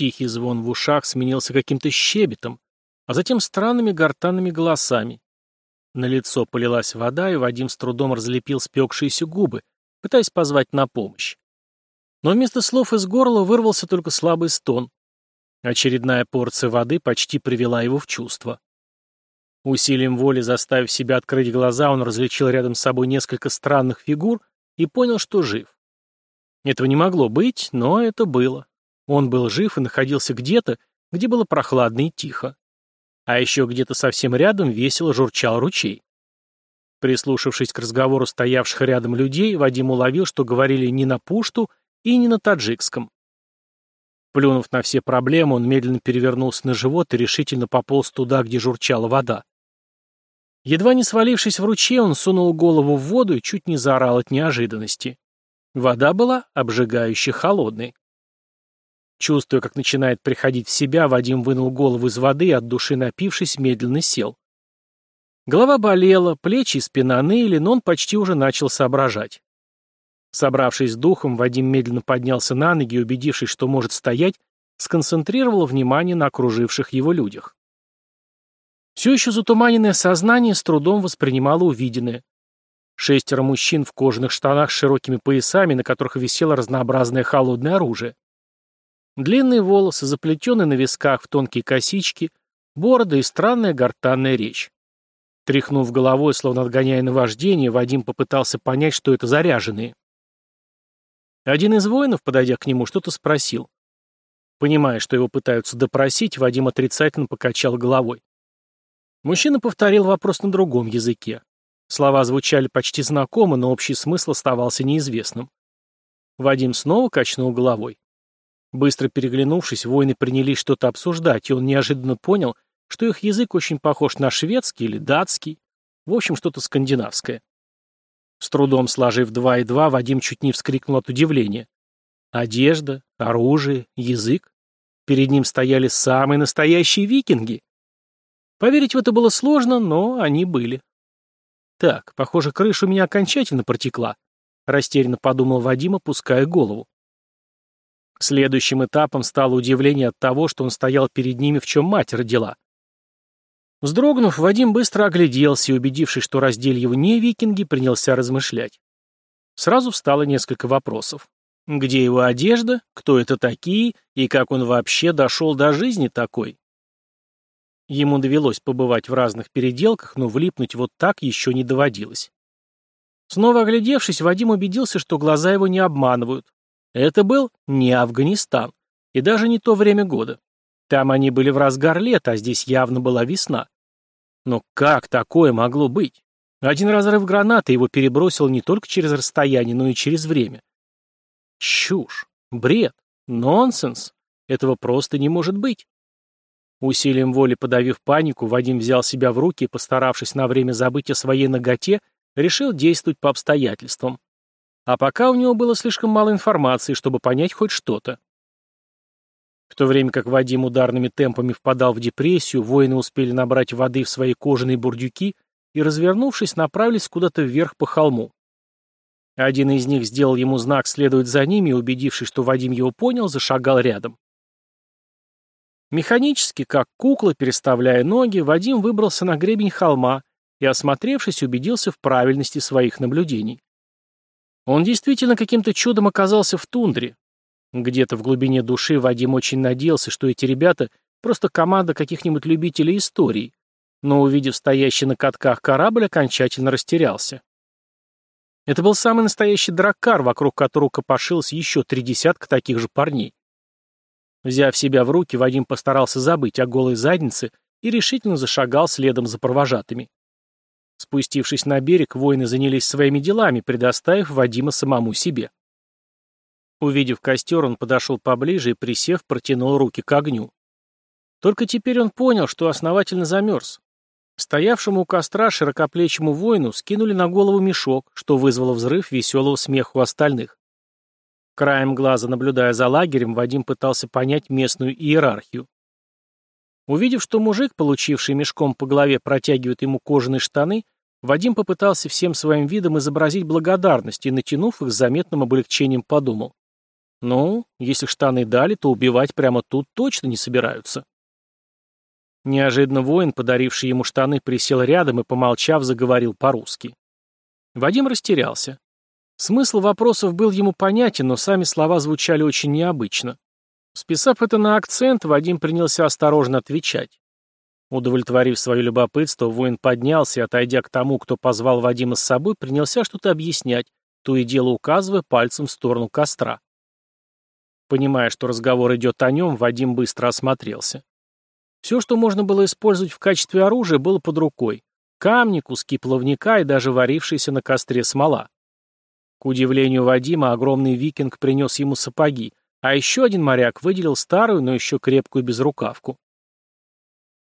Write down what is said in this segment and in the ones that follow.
Тихий звон в ушах сменился каким-то щебетом, а затем странными гортанными голосами. На лицо полилась вода, и Вадим с трудом разлепил спекшиеся губы, пытаясь позвать на помощь. Но вместо слов из горла вырвался только слабый стон. Очередная порция воды почти привела его в чувство. Усилием воли заставив себя открыть глаза, он различил рядом с собой несколько странных фигур и понял, что жив. Этого не могло быть, но это было. Он был жив и находился где-то, где было прохладно и тихо. А еще где-то совсем рядом весело журчал ручей. Прислушавшись к разговору стоявших рядом людей, Вадим уловил, что говорили не на пушту и не на таджикском. Плюнув на все проблемы, он медленно перевернулся на живот и решительно пополз туда, где журчала вода. Едва не свалившись в ручей, он сунул голову в воду и чуть не заорал от неожиданности. Вода была обжигающе холодной. Чувствуя, как начинает приходить в себя, Вадим вынул голову из воды и, от души напившись, медленно сел. Голова болела, плечи и спина ныли, но он почти уже начал соображать. Собравшись с духом, Вадим медленно поднялся на ноги и, убедившись, что может стоять, сконцентрировал внимание на окруживших его людях. Все еще затуманенное сознание с трудом воспринимало увиденное. Шестеро мужчин в кожаных штанах с широкими поясами, на которых висело разнообразное холодное оружие. Длинные волосы, заплетенные на висках в тонкие косички, борода и странная гортанная речь. Тряхнув головой, словно отгоняя наваждение, Вадим попытался понять, что это заряженные. Один из воинов, подойдя к нему, что-то спросил. Понимая, что его пытаются допросить, Вадим отрицательно покачал головой. Мужчина повторил вопрос на другом языке. Слова звучали почти знакомо, но общий смысл оставался неизвестным. Вадим снова качнул головой. Быстро переглянувшись, воины принялись что-то обсуждать, и он неожиданно понял, что их язык очень похож на шведский или датский, в общем, что-то скандинавское. С трудом сложив два и два, Вадим чуть не вскрикнул от удивления. Одежда, оружие, язык. Перед ним стояли самые настоящие викинги. Поверить в это было сложно, но они были. Так, похоже, крыша у меня окончательно протекла. Растерянно подумал Вадим, опуская голову. Следующим этапом стало удивление от того, что он стоял перед ними, в чем мать родила. Вздрогнув, Вадим быстро огляделся и, убедившись, что раздели его не викинги, принялся размышлять. Сразу встало несколько вопросов. Где его одежда, кто это такие и как он вообще дошел до жизни такой? Ему довелось побывать в разных переделках, но влипнуть вот так еще не доводилось. Снова оглядевшись, Вадим убедился, что глаза его не обманывают. Это был не Афганистан, и даже не то время года. Там они были в разгар лета, а здесь явно была весна. Но как такое могло быть? Один разрыв гранаты его перебросил не только через расстояние, но и через время. Чушь, бред, нонсенс. Этого просто не может быть. Усилием воли подавив панику, Вадим взял себя в руки и, постаравшись на время забыть о своей ноготе, решил действовать по обстоятельствам. А пока у него было слишком мало информации, чтобы понять хоть что-то. В то время как Вадим ударными темпами впадал в депрессию, воины успели набрать воды в свои кожаные бурдюки и, развернувшись, направились куда-то вверх по холму. Один из них сделал ему знак следовать за ними и, убедившись, что Вадим его понял, зашагал рядом. Механически, как кукла, переставляя ноги, Вадим выбрался на гребень холма и, осмотревшись, убедился в правильности своих наблюдений. Он действительно каким-то чудом оказался в тундре, где-то в глубине души Вадим очень надеялся, что эти ребята просто команда каких-нибудь любителей истории, но, увидев стоящий на катках корабль, окончательно растерялся. Это был самый настоящий драккар, вокруг которого копошилось еще три десятка таких же парней. Взяв себя в руки, Вадим постарался забыть о голой заднице и решительно зашагал следом за провожатыми. Спустившись на берег, воины занялись своими делами, предоставив Вадима самому себе. Увидев костер, он подошел поближе и, присев, протянул руки к огню. Только теперь он понял, что основательно замерз. Стоявшему у костра широкоплечему воину скинули на голову мешок, что вызвало взрыв веселого смеха у остальных. Краем глаза, наблюдая за лагерем, Вадим пытался понять местную иерархию. Увидев, что мужик, получивший мешком по голове, протягивает ему кожаные штаны, Вадим попытался всем своим видом изобразить благодарность и, натянув их, с заметным облегчением подумал. Ну, если штаны дали, то убивать прямо тут точно не собираются. Неожиданно воин, подаривший ему штаны, присел рядом и, помолчав, заговорил по-русски. Вадим растерялся. Смысл вопросов был ему понятен, но сами слова звучали очень необычно. Списав это на акцент, Вадим принялся осторожно отвечать. Удовлетворив свое любопытство, воин поднялся и, отойдя к тому, кто позвал Вадима с собой, принялся что-то объяснять, то и дело указывая пальцем в сторону костра. Понимая, что разговор идет о нем, Вадим быстро осмотрелся. Все, что можно было использовать в качестве оружия, было под рукой. Камни, куски плавника и даже варившаяся на костре смола. К удивлению Вадима, огромный викинг принес ему сапоги, а еще один моряк выделил старую, но еще крепкую безрукавку.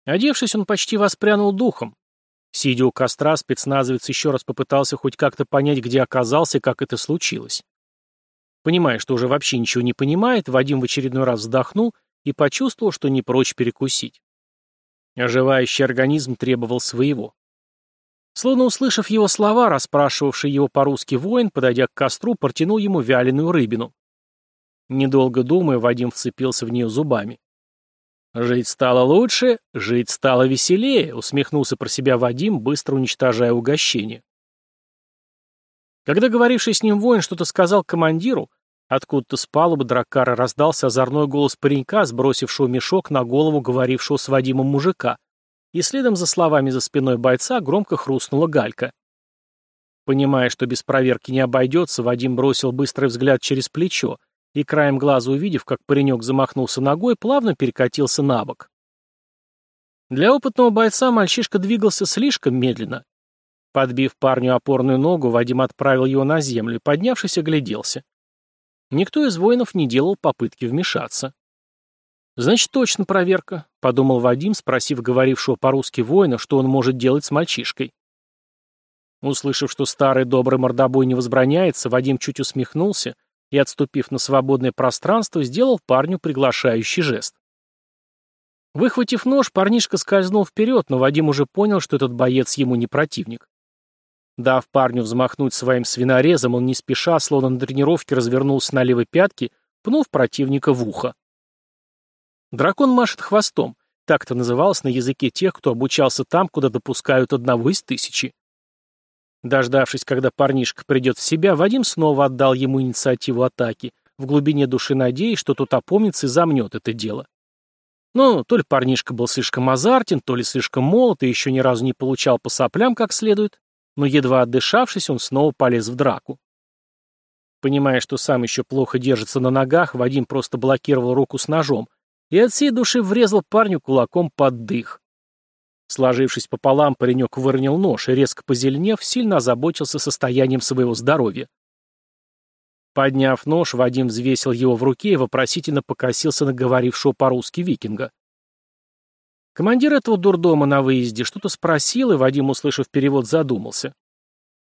Одевшись, он почти воспрянул духом. Сидя у костра, спецназовец еще раз попытался хоть как-то понять, где оказался и как это случилось. Понимая, что уже вообще ничего не понимает, Вадим в очередной раз вздохнул и почувствовал, что не прочь перекусить. Оживающий организм требовал своего. Словно услышав его слова, расспрашивавший его по-русски воин, подойдя к костру, протянул ему вяленую рыбину. Недолго думая, Вадим вцепился в нее зубами. «Жить стало лучше, жить стало веселее», — усмехнулся про себя Вадим, быстро уничтожая угощение. Когда говоривший с ним воин что-то сказал командиру, откуда-то с палубы дракара раздался озорной голос паренька, сбросившего мешок на голову говорившего с Вадимом мужика, и следом за словами за спиной бойца громко хрустнула галька. Понимая, что без проверки не обойдется, Вадим бросил быстрый взгляд через плечо — и, краем глаза увидев, как паренек замахнулся ногой, плавно перекатился на бок. Для опытного бойца мальчишка двигался слишком медленно. Подбив парню опорную ногу, Вадим отправил его на землю и, поднявшись, огляделся. Никто из воинов не делал попытки вмешаться. «Значит, точно проверка», — подумал Вадим, спросив говорившего по-русски воина, что он может делать с мальчишкой. Услышав, что старый добрый мордобой не возбраняется, Вадим чуть усмехнулся и, отступив на свободное пространство, сделал парню приглашающий жест. Выхватив нож, парнишка скользнул вперед, но Вадим уже понял, что этот боец ему не противник. Дав парню взмахнуть своим свинорезом, он не спеша, словно на тренировке, развернулся на левой пятке, пнув противника в ухо. Дракон машет хвостом. Так это называлось на языке тех, кто обучался там, куда допускают одного из тысячи. Дождавшись, когда парнишка придет в себя, Вадим снова отдал ему инициативу атаки, в глубине души надеясь, что тот опомнится и замнет это дело. Но то ли парнишка был слишком азартен, то ли слишком молод и еще ни разу не получал по соплям как следует, но едва отдышавшись, он снова полез в драку. Понимая, что сам еще плохо держится на ногах, Вадим просто блокировал руку с ножом и от всей души врезал парню кулаком под дых. Сложившись пополам, паренек выронил нож и, резко позеленев, сильно озаботился состоянием своего здоровья. Подняв нож, Вадим взвесил его в руке и вопросительно покосился на говорившего по-русски викинга. Командир этого дурдома на выезде что-то спросил, и Вадим, услышав перевод, задумался.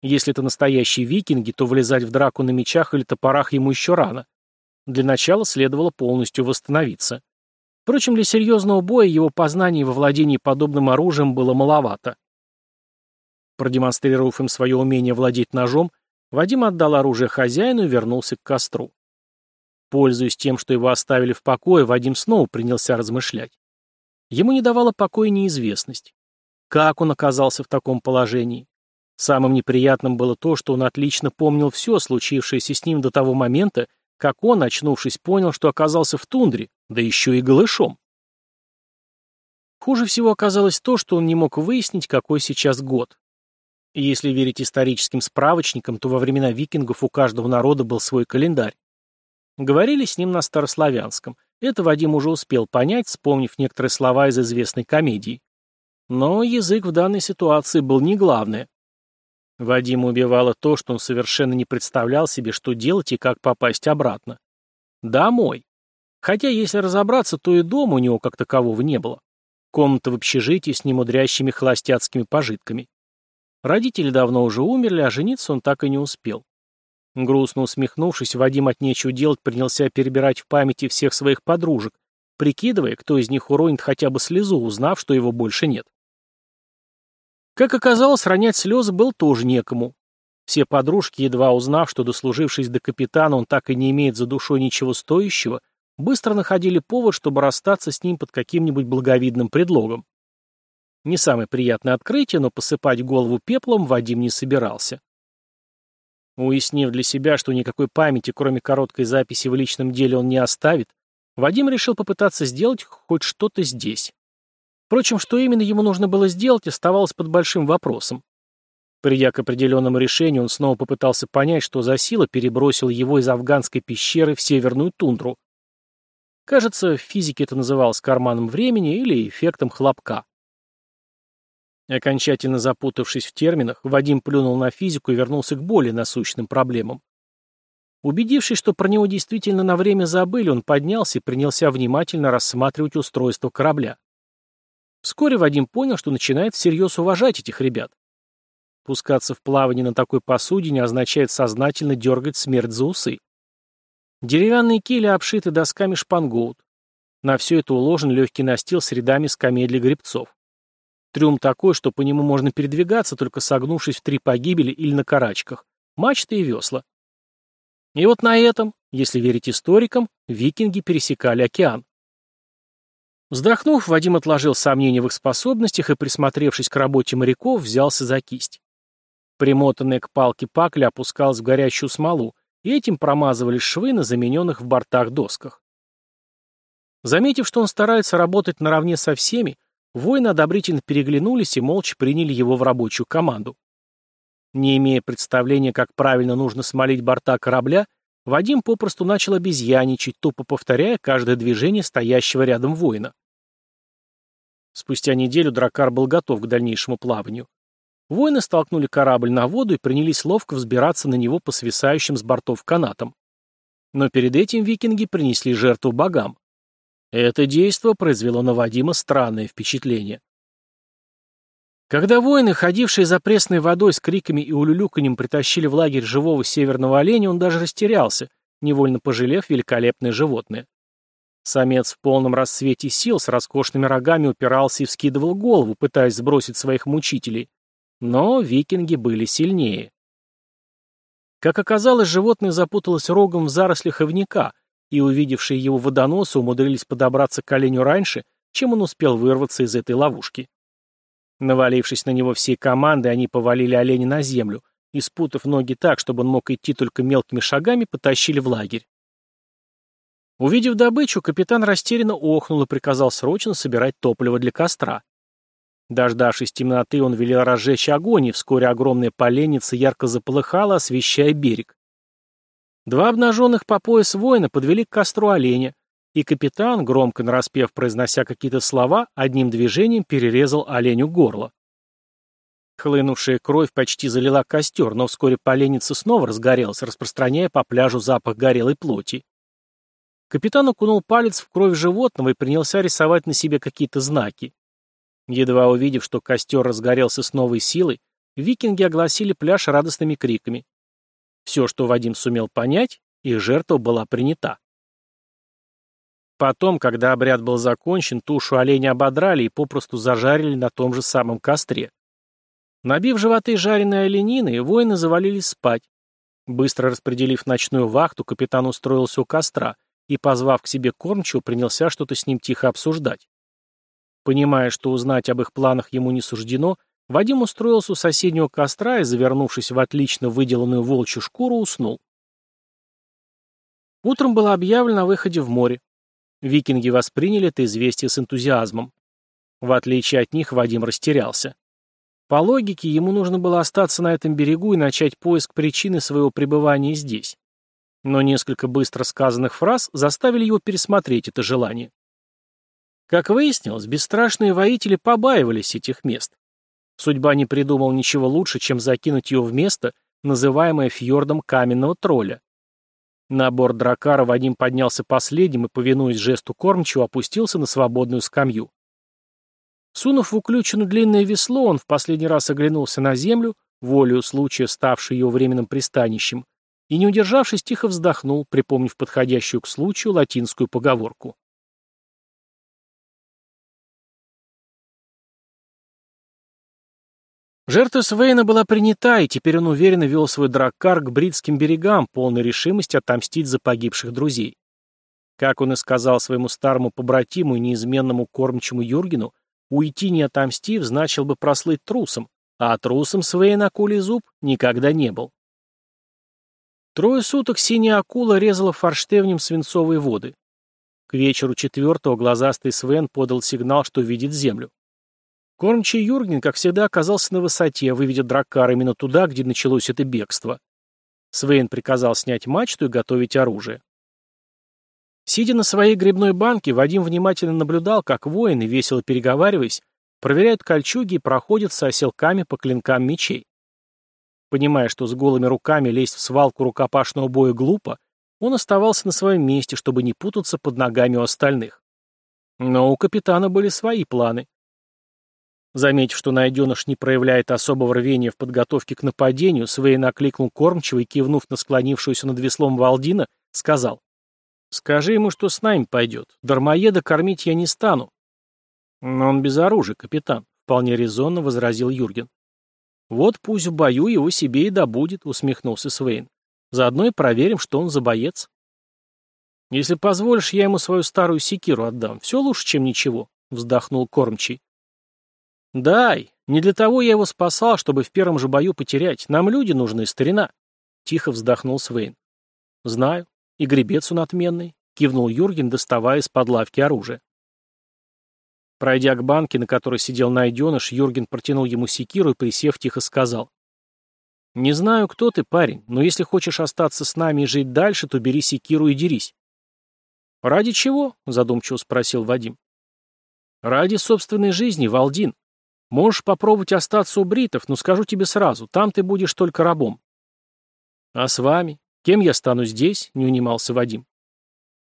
Если это настоящие викинги, то влезать в драку на мечах или топорах ему еще рано. Для начала следовало полностью восстановиться. Впрочем, для серьезного боя его познаний во владении подобным оружием было маловато. Продемонстрировав им свое умение владеть ножом, Вадим отдал оружие хозяину и вернулся к костру. Пользуясь тем, что его оставили в покое, Вадим снова принялся размышлять. Ему не давала покоя неизвестность. Как он оказался в таком положении? Самым неприятным было то, что он отлично помнил все, случившееся с ним до того момента, как он, очнувшись, понял, что оказался в тундре, да еще и голышом. Хуже всего оказалось то, что он не мог выяснить, какой сейчас год. Если верить историческим справочникам, то во времена викингов у каждого народа был свой календарь. Говорили с ним на старославянском. Это Вадим уже успел понять, вспомнив некоторые слова из известной комедии. Но язык в данной ситуации был не главное. Вадима убивало то, что он совершенно не представлял себе, что делать и как попасть обратно. Домой. Хотя, если разобраться, то и дома у него как такового не было. Комната в общежитии с немудрящими холостяцкими пожитками. Родители давно уже умерли, а жениться он так и не успел. Грустно усмехнувшись, Вадим от нечего делать принялся перебирать в памяти всех своих подружек, прикидывая, кто из них уронит хотя бы слезу, узнав, что его больше нет. Как оказалось, ронять слезы был тоже некому. Все подружки, едва узнав, что, дослужившись до капитана, он так и не имеет за душой ничего стоящего, быстро находили повод, чтобы расстаться с ним под каким-нибудь благовидным предлогом. Не самое приятное открытие, но посыпать голову пеплом Вадим не собирался. Уяснив для себя, что никакой памяти, кроме короткой записи в личном деле, он не оставит, Вадим решил попытаться сделать хоть что-то здесь. Впрочем, что именно ему нужно было сделать, оставалось под большим вопросом. Придя к определенному решению, он снова попытался понять, что за сила перебросил его из афганской пещеры в северную тундру. Кажется, в физике это называлось карманом времени или эффектом хлопка. Окончательно запутавшись в терминах, Вадим плюнул на физику и вернулся к более насущным проблемам. Убедившись, что про него действительно на время забыли, он поднялся и принялся внимательно рассматривать устройство корабля. Вскоре Вадим понял, что начинает всерьез уважать этих ребят. Пускаться в плавание на такой посудине означает сознательно дергать смерть за усы. Деревянные кили обшиты досками шпангоут. На все это уложен легкий настил с рядами скамей для гребцов. Трюм такой, что по нему можно передвигаться, только согнувшись в три погибели или на карачках. Мачты и весла. И вот на этом, если верить историкам, викинги пересекали океан. Вздохнув, Вадим отложил сомнения в их способностях и, присмотревшись к работе моряков, взялся за кисть. Примотанная к палке пакля опускалась в горящую смолу, и этим промазывались швы на замененных в бортах досках. Заметив, что он старается работать наравне со всеми, воины одобрительно переглянулись и молча приняли его в рабочую команду. Не имея представления, как правильно нужно смолить борта корабля, Вадим попросту начал обезьяничать, тупо повторяя каждое движение стоящего рядом воина. Спустя неделю дракар был готов к дальнейшему плаванию. Воины столкнули корабль на воду и принялись ловко взбираться на него по свисающим с бортов канатам. Но перед этим викинги принесли жертву богам. Это действо произвело на Вадима странное впечатление. Когда воины, ходившие за пресной водой с криками и улюлюканьем, притащили в лагерь живого северного оленя, он даже растерялся, невольно пожалев великолепное животное. Самец в полном расцвете сил с роскошными рогами упирался и вскидывал голову, пытаясь сбросить своих мучителей. Но викинги были сильнее. Как оказалось, животное запуталось рогом в зарослях ивника, и увидевшие его водоносы умудрились подобраться к оленю раньше, чем он успел вырваться из этой ловушки. Навалившись на него всей командой, они повалили оленя на землю и, спутав ноги так, чтобы он мог идти только мелкими шагами, потащили в лагерь. Увидев добычу, капитан растерянно охнул и приказал срочно собирать топливо для костра. Дождавшись темноты, он велел разжечь огонь, и вскоре огромная поленница ярко заполыхала, освещая берег. Два обнаженных по пояс воина подвели к костру оленя, и капитан, громко нараспев произнося какие-то слова, одним движением перерезал оленю горло. Хлынувшая кровь почти залила костер, но вскоре поленница снова разгорелась, распространяя по пляжу запах горелой плоти. Капитан окунул палец в кровь животного и принялся рисовать на себе какие-то знаки. Едва увидев, что костер разгорелся с новой силой, викинги огласили пляж радостными криками. Все, что Вадим сумел понять, их жертва была принята. Потом, когда обряд был закончен, тушу оленя ободрали и попросту зажарили на том же самом костре. Набив животы жареной оленины, воины завалились спать. Быстро распределив ночную вахту, капитан устроился у костра и, позвав к себе кормчего, принялся что-то с ним тихо обсуждать. Понимая, что узнать об их планах ему не суждено, Вадим устроился у соседнего костра и, завернувшись в отлично выделанную волчью шкуру, уснул. Утром было объявлено о выходе в море. Викинги восприняли это известие с энтузиазмом. В отличие от них, Вадим растерялся. По логике, ему нужно было остаться на этом берегу и начать поиск причины своего пребывания здесь. Но несколько быстро сказанных фраз заставили его пересмотреть это желание. Как выяснилось, бесстрашные воители побаивались этих мест. Судьба не придумал ничего лучше, чем закинуть его в место, называемое фьордом каменного тролля. На борт дракара Вадим поднялся последним и, повинуясь жесту кормчего, опустился на свободную скамью. Сунув в уключенную длинное весло, он в последний раз оглянулся на землю, волею случая ставшей его временным пристанищем, и, не удержавшись, тихо вздохнул, припомнив подходящую к случаю латинскую поговорку. Жертва Свейна была принята, и теперь он уверенно вел свой драккар к бритским берегам, полной решимости отомстить за погибших друзей. Как он и сказал своему старому побратиму и неизменному кормчему Юргену, уйти не отомстив значил бы прослыть трусом, а трусом Свейн акулий зуб никогда не был. Трое суток синяя акула резала форштевнем свинцовые воды. К вечеру четвертого глазастый Свен подал сигнал, что видит землю. Кормчий Юрген, как всегда, оказался на высоте, выведя драккар именно туда, где началось это бегство. Свейн приказал снять мачту и готовить оружие. Сидя на своей грибной банке, Вадим внимательно наблюдал, как воины, весело переговариваясь, проверяют кольчуги и проходят с оселками по клинкам мечей. Понимая, что с голыми руками лезть в свалку рукопашного боя глупо, он оставался на своем месте, чтобы не путаться под ногами у остальных. Но у капитана были свои планы. Заметив, что найденыш не проявляет особого рвения в подготовке к нападению, Свейн окликнул кормчиво и, кивнув на склонившуюся над веслом Валдина, сказал, «Скажи ему, что с нами пойдет. Дармоеда кормить я не стану». «Но он без оружия, капитан», — вполне резонно возразил Юрген. «Вот пусть в бою его себе и добудет», — усмехнулся Свейн. «Заодно и проверим, что он за боец». «Если позволишь, я ему свою старую секиру отдам. Все лучше, чем ничего», — вздохнул кормчий. «Дай. Не для того я его спасал, чтобы в первом же бою потерять. Нам люди нужны, старина», — тихо вздохнул Свейн. «Знаю. И гребец он отменный», — кивнул Юрген, доставая из-под лавки оружие. Пройдя к банке, на которой сидел найденыш, Юрген протянул ему секиру и, присев, тихо сказал. «Не знаю, кто ты, парень, но если хочешь остаться с нами и жить дальше, то бери секиру и дерись». «Ради чего?» — задумчиво спросил Вадим. «Ради собственной жизни, Валдин. Можешь попробовать остаться у бритов, но скажу тебе сразу, там ты будешь только рабом». «А с вами? Кем я стану здесь?» — не унимался Вадим.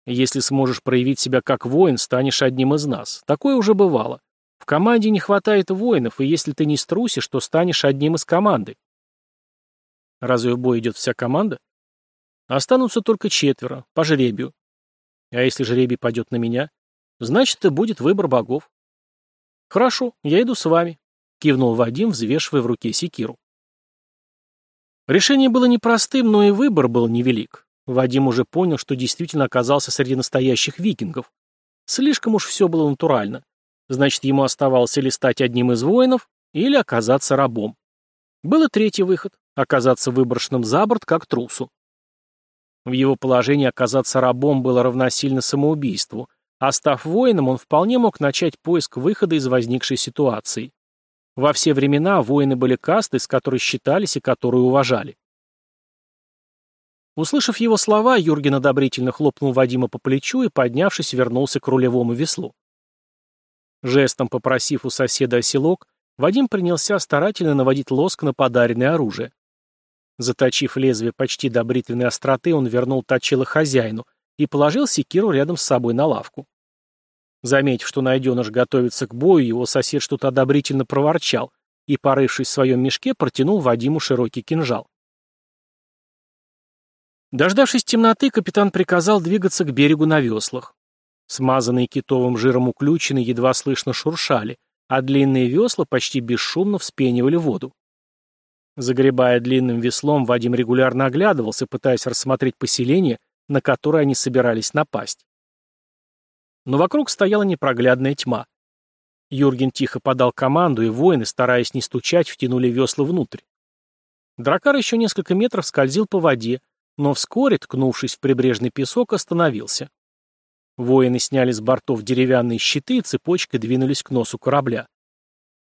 Если сможешь проявить себя как воин, станешь одним из нас. Такое уже бывало. В команде не хватает воинов, и если ты не струсишь, то станешь одним из команды. Разве в бой идет вся команда? Останутся только четверо, по жребию. А если жребий пойдет на меня? Значит, это будет выбор богов. Хорошо, я иду с вами, кивнул Вадим, взвешивая в руке секиру. Решение было непростым, но и выбор был невелик. Вадим уже понял, что действительно оказался среди настоящих викингов. Слишком уж все было натурально. Значит, ему оставалось или стать одним из воинов, или оказаться рабом. Был и третий выход — оказаться выброшенным за борт, как трусу. В его положении оказаться рабом было равносильно самоубийству, а став воином, он вполне мог начать поиск выхода из возникшей ситуации. Во все времена воины были кастой, с которой считались и которую уважали. Услышав его слова, Юрген одобрительно хлопнул Вадима по плечу и, поднявшись, вернулся к рулевому веслу. Жестом попросив у соседа оселок, Вадим принялся старательно наводить лоск на подаренное оружие. Заточив лезвие почти до бритвенной остроты, он вернул точило хозяину и положил секиру рядом с собой на лавку. Заметив, что найденыш готовится к бою, его сосед что-то одобрительно проворчал и, порывшись в своем мешке, протянул Вадиму широкий кинжал. Дождавшись темноты, капитан приказал двигаться к берегу на веслах. Смазанные китовым жиром уключины едва слышно шуршали, а длинные весла почти бесшумно вспенивали воду. Загребая длинным веслом, Вадим регулярно оглядывался, пытаясь рассмотреть поселение, на которое они собирались напасть. Но вокруг стояла непроглядная тьма. Юрген тихо подал команду, и воины, стараясь не стучать, втянули весла внутрь. Дракар еще несколько метров скользил по воде, но вскоре, ткнувшись в прибрежный песок, остановился. Воины сняли с бортов деревянные щиты и цепочкой двинулись к носу корабля.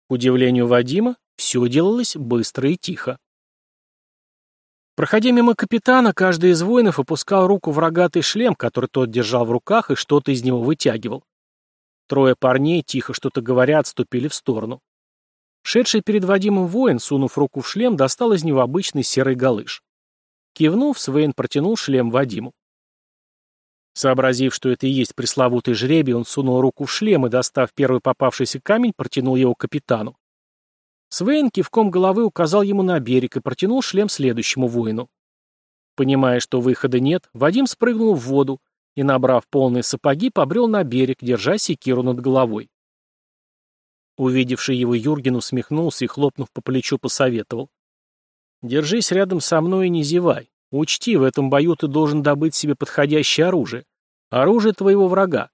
К удивлению Вадима, все делалось быстро и тихо. Проходя мимо капитана, каждый из воинов опускал руку в рогатый шлем, который тот держал в руках и что-то из него вытягивал. Трое парней, тихо что-то говоря, отступили в сторону. Шедший перед Вадимом воин, сунув руку в шлем, достал из него обычный серый галыш. Кивнув, Свейн протянул шлем Вадиму. Сообразив, что это и есть пресловутый жребий, он сунул руку в шлем и, достав первый попавшийся камень, протянул его капитану. Свейн кивком головы указал ему на берег и протянул шлем следующему воину. Понимая, что выхода нет, Вадим спрыгнул в воду и, набрав полные сапоги, побрел на берег, держа секиру над головой. Увидевший его Юрген усмехнулся и, хлопнув по плечу, посоветовал. «Держись рядом со мной и не зевай. Учти, в этом бою ты должен добыть себе подходящее оружие. Оружие твоего врага.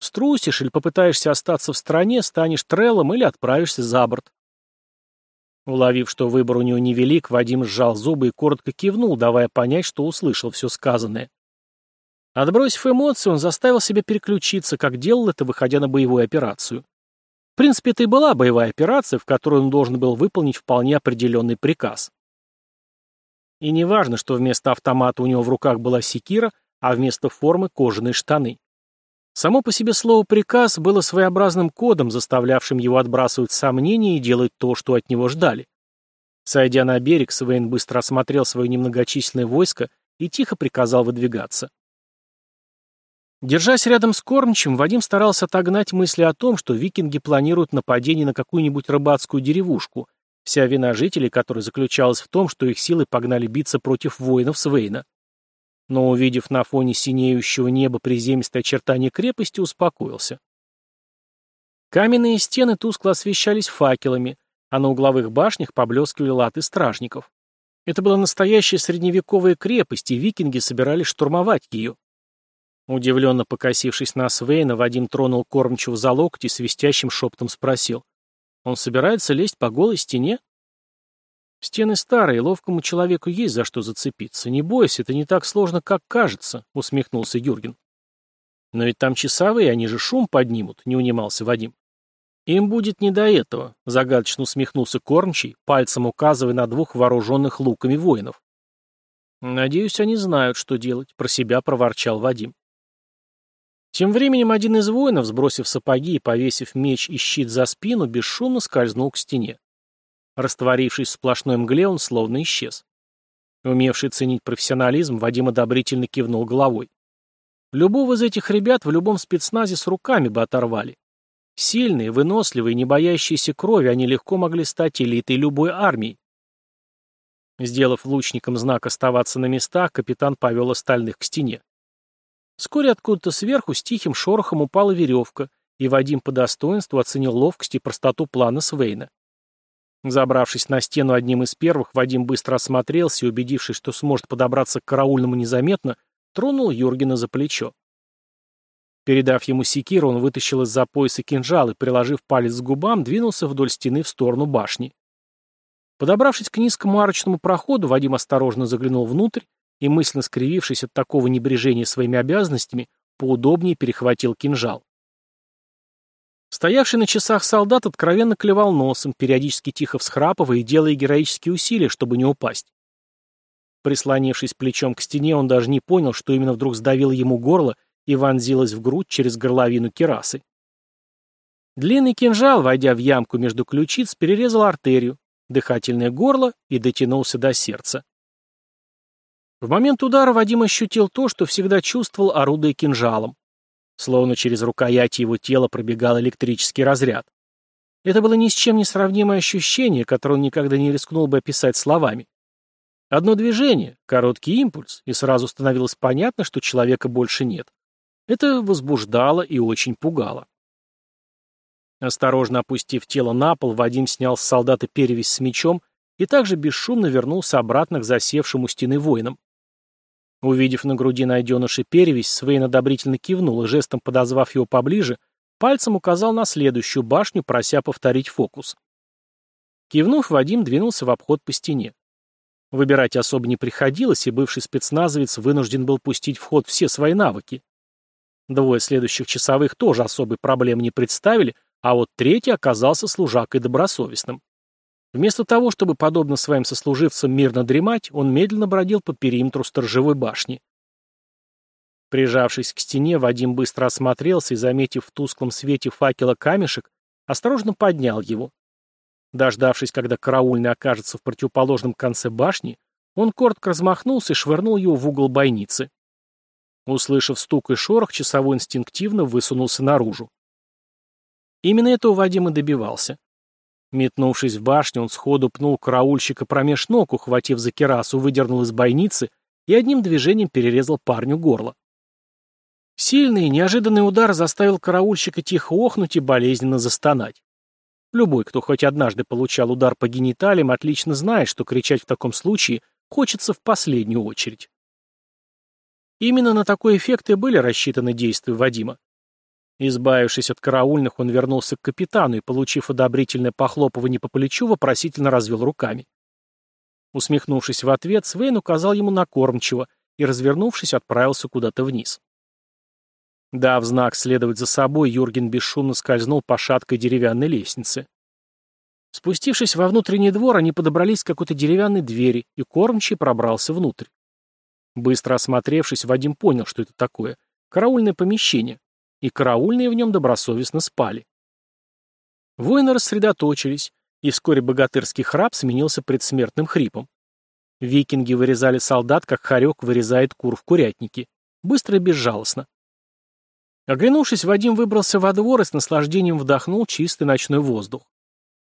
Струсишь или попытаешься остаться в стране, станешь трелом или отправишься за борт. Уловив, что выбор у него невелик, Вадим сжал зубы и коротко кивнул, давая понять, что услышал все сказанное. Отбросив эмоции, он заставил себя переключиться, как делал это, выходя на боевую операцию. В принципе, это и была боевая операция, в которой он должен был выполнить вполне определенный приказ. И не важно, что вместо автомата у него в руках была секира, а вместо формы кожаные штаны. Само по себе слово «приказ» было своеобразным кодом, заставлявшим его отбрасывать сомнения и делать то, что от него ждали. Сойдя на берег, Свейн быстро осмотрел свое немногочисленное войско и тихо приказал выдвигаться. Держась рядом с Кормчем, Вадим старался отогнать мысли о том, что викинги планируют нападение на какую-нибудь рыбацкую деревушку, вся вина жителей которой заключалась в том, что их силы погнали биться против воинов Свейна но, увидев на фоне синеющего неба приземистое очертание крепости, успокоился. Каменные стены тускло освещались факелами, а на угловых башнях поблескивали латы стражников. Это была настоящая средневековая крепость, и викинги собирались штурмовать ее. Удивленно покосившись на Свейна, Вадим тронул кормчего за локти и свистящим шептом спросил. «Он собирается лезть по голой стене?» «Стены старые, ловкому человеку есть за что зацепиться. Не бойся, это не так сложно, как кажется», — усмехнулся Юрген. «Но ведь там часовые, они же шум поднимут», — не унимался Вадим. «Им будет не до этого», — загадочно усмехнулся Кормчий, пальцем указывая на двух вооруженных луками воинов. «Надеюсь, они знают, что делать», — про себя проворчал Вадим. Тем временем один из воинов, сбросив сапоги и повесив меч и щит за спину, бесшумно скользнул к стене. Растворившись в сплошной мгле, он словно исчез. Умевший ценить профессионализм, Вадим одобрительно кивнул головой. Любого из этих ребят в любом спецназе с руками бы оторвали. Сильные, выносливые, не боящиеся крови, они легко могли стать элитой любой армии. Сделав лучникам знак оставаться на местах, капитан повел остальных к стене. Вскоре откуда-то сверху с тихим шорохом упала веревка, и Вадим по достоинству оценил ловкость и простоту плана Свейна. Забравшись на стену одним из первых, Вадим быстро осмотрелся и, убедившись, что сможет подобраться к караульному незаметно, тронул Юргена за плечо. Передав ему секиру, он вытащил из-за пояса кинжал и, приложив палец к губам, двинулся вдоль стены в сторону башни. Подобравшись к низкому арочному проходу, Вадим осторожно заглянул внутрь и, мысленно скривившись от такого небрежения своими обязанностями, поудобнее перехватил кинжал. Стоявший на часах солдат откровенно клевал носом, периодически тихо всхрапывая и делая героические усилия, чтобы не упасть. Прислонившись плечом к стене, он даже не понял, что именно вдруг сдавило ему горло и вонзилось в грудь через горловину керасы. Длинный кинжал, войдя в ямку между ключиц, перерезал артерию, дыхательное горло и дотянулся до сердца. В момент удара Вадим ощутил то, что всегда чувствовал, орудуя кинжалом. Словно через рукоять его тела пробегал электрический разряд. Это было ни с чем не сравнимое ощущение, которое он никогда не рискнул бы описать словами. Одно движение, короткий импульс, и сразу становилось понятно, что человека больше нет. Это возбуждало и очень пугало. Осторожно опустив тело на пол, Вадим снял с солдата перевязь с мечом и также бесшумно вернулся обратно к засевшему стены воинам. Увидев на груди найденыши перевесь, Свейн одобрительно кивнул и, жестом подозвав его поближе, пальцем указал на следующую башню, прося повторить фокус. Кивнув, Вадим двинулся в обход по стене. Выбирать особо не приходилось, и бывший спецназовец вынужден был пустить в ход все свои навыки. Двое следующих часовых тоже особой проблемы не представили, а вот третий оказался служакой добросовестным. Вместо того, чтобы, подобно своим сослуживцам, мирно дремать, он медленно бродил по периметру сторожевой башни. Прижавшись к стене, Вадим быстро осмотрелся и, заметив в тусклом свете факела камешек, осторожно поднял его. Дождавшись, когда караульный окажется в противоположном конце башни, он коротко размахнулся и швырнул его в угол бойницы. Услышав стук и шорох, часовой инстинктивно высунулся наружу. Именно этого Вадим и добивался. Метнувшись в башню, он сходу пнул караульщика промеж ног, ухватив за керасу, выдернул из бойницы и одним движением перерезал парню горло. Сильный, неожиданный удар заставил караульщика тихо охнуть и болезненно застонать. Любой, кто хоть однажды получал удар по гениталиям, отлично знает, что кричать в таком случае хочется в последнюю очередь. Именно на такой эффект и были рассчитаны действия Вадима. Избавившись от караульных, он вернулся к капитану и, получив одобрительное похлопывание по плечу, вопросительно развел руками. Усмехнувшись в ответ, Свейн указал ему на кормчего и, развернувшись, отправился куда-то вниз. Дав знак следовать за собой, Юрген бесшумно скользнул по шаткой деревянной лестнице. Спустившись во внутренний двор, они подобрались к какой-то деревянной двери, и кормчий пробрался внутрь. Быстро осмотревшись, Вадим понял, что это такое. Караульное помещение. И караульные в нем добросовестно спали. Воины рассредоточились, и вскоре богатырский храп сменился предсмертным хрипом. Викинги вырезали солдат, как хорек вырезает кур в курятнике. Быстро и безжалостно. Оглянувшись, Вадим выбрался во двор и с наслаждением вдохнул чистый ночной воздух.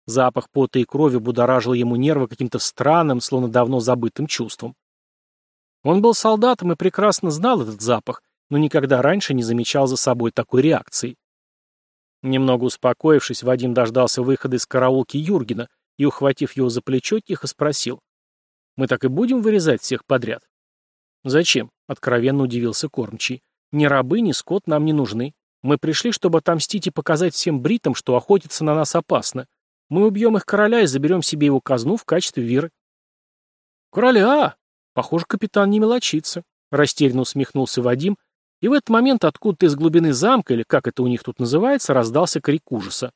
Запах пота и крови будоражил ему нервы каким-то странным, словно давно забытым чувством. Он был солдатом и прекрасно знал этот запах, но никогда раньше не замечал за собой такой реакции. Немного успокоившись, Вадим дождался выхода из караулки Юргена и, ухватив его за плечо, тихо спросил. «Мы так и будем вырезать всех подряд?» «Зачем?» — откровенно удивился кормчий. «Ни рабы, ни скот нам не нужны. Мы пришли, чтобы отомстить и показать всем бритам, что охотиться на нас опасно. Мы убьем их короля и заберем себе его казну в качестве виры». «Короля! Похоже, капитан не мелочится», — растерянно усмехнулся Вадим и в этот момент откуда-то из глубины замка, или как это у них тут называется, раздался крик ужаса.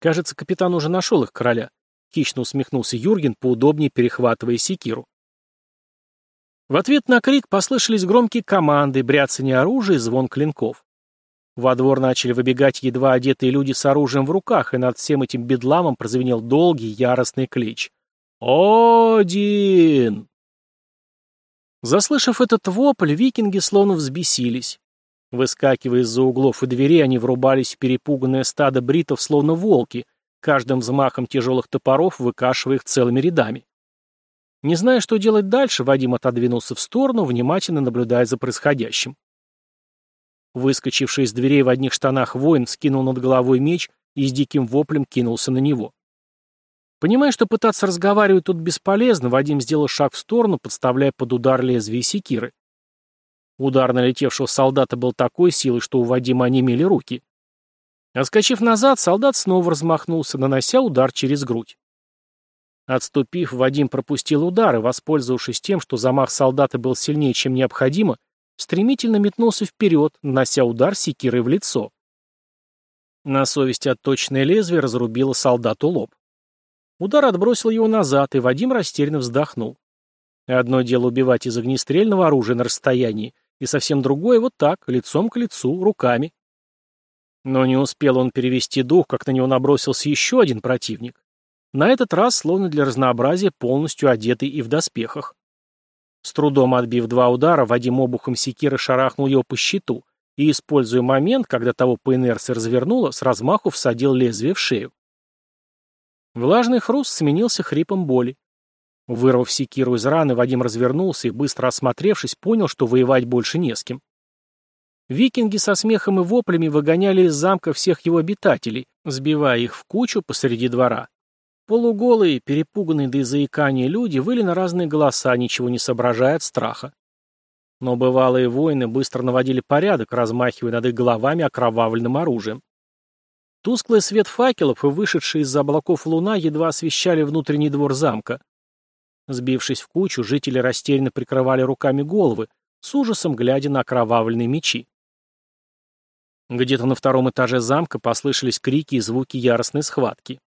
Кажется, капитан уже нашел их короля. Хищно усмехнулся Юрген, поудобнее перехватывая секиру. В ответ на крик послышались громкие команды, бряцание оружия и звон клинков. Во двор начали выбегать едва одетые люди с оружием в руках, и над всем этим бедламом прозвенел долгий яростный клич. «Один!» Заслышав этот вопль, викинги словно взбесились. Выскакивая из-за углов и дверей, они врубались в перепуганное стадо бритов, словно волки, каждым взмахом тяжелых топоров выкашивая их целыми рядами. Не зная, что делать дальше, Вадим отодвинулся в сторону, внимательно наблюдая за происходящим. Выскочивший из дверей в одних штанах воин скинул над головой меч и с диким воплем кинулся на него. Понимая, что пытаться разговаривать тут бесполезно, Вадим сделал шаг в сторону, подставляя под удар лезвие секиры. Удар налетевшего солдата был такой силой, что у Вадима онемели руки. Отскочив назад, солдат снова размахнулся, нанося удар через грудь. Отступив, Вадим пропустил удар и, воспользовавшись тем, что замах солдата был сильнее, чем необходимо, стремительно метнулся вперед, нанося удар секирой в лицо. На совести отточенное лезвие разрубило солдату лоб. Удар отбросил его назад, и Вадим растерянно вздохнул. Одно дело убивать из огнестрельного оружия на расстоянии, и совсем другое вот так, лицом к лицу, руками. Но не успел он перевести дух, как на него набросился еще один противник. На этот раз, словно для разнообразия, полностью одетый и в доспехах. С трудом отбив два удара, Вадим обухом секиры шарахнул его по щиту и, используя момент, когда того по инерции развернуло, с размаху всадил лезвие в шею. Влажный хруст сменился хрипом боли. Вырвав секиру из раны, Вадим развернулся и, быстро осмотревшись, понял, что воевать больше не с кем. Викинги со смехом и воплями выгоняли из замка всех его обитателей, сбивая их в кучу посреди двора. Полуголые, перепуганные до заикания люди выли на разные голоса, ничего не соображая от страха. Но бывалые воины быстро наводили порядок, размахивая над их головами окровавленным оружием. Тусклый свет факелов и вышедшая из-за облаков луна едва освещали внутренний двор замка. Сбившись в кучу, жители растерянно прикрывали руками головы, с ужасом глядя на окровавленные мечи. Где-то на втором этаже замка послышались крики и звуки яростной схватки.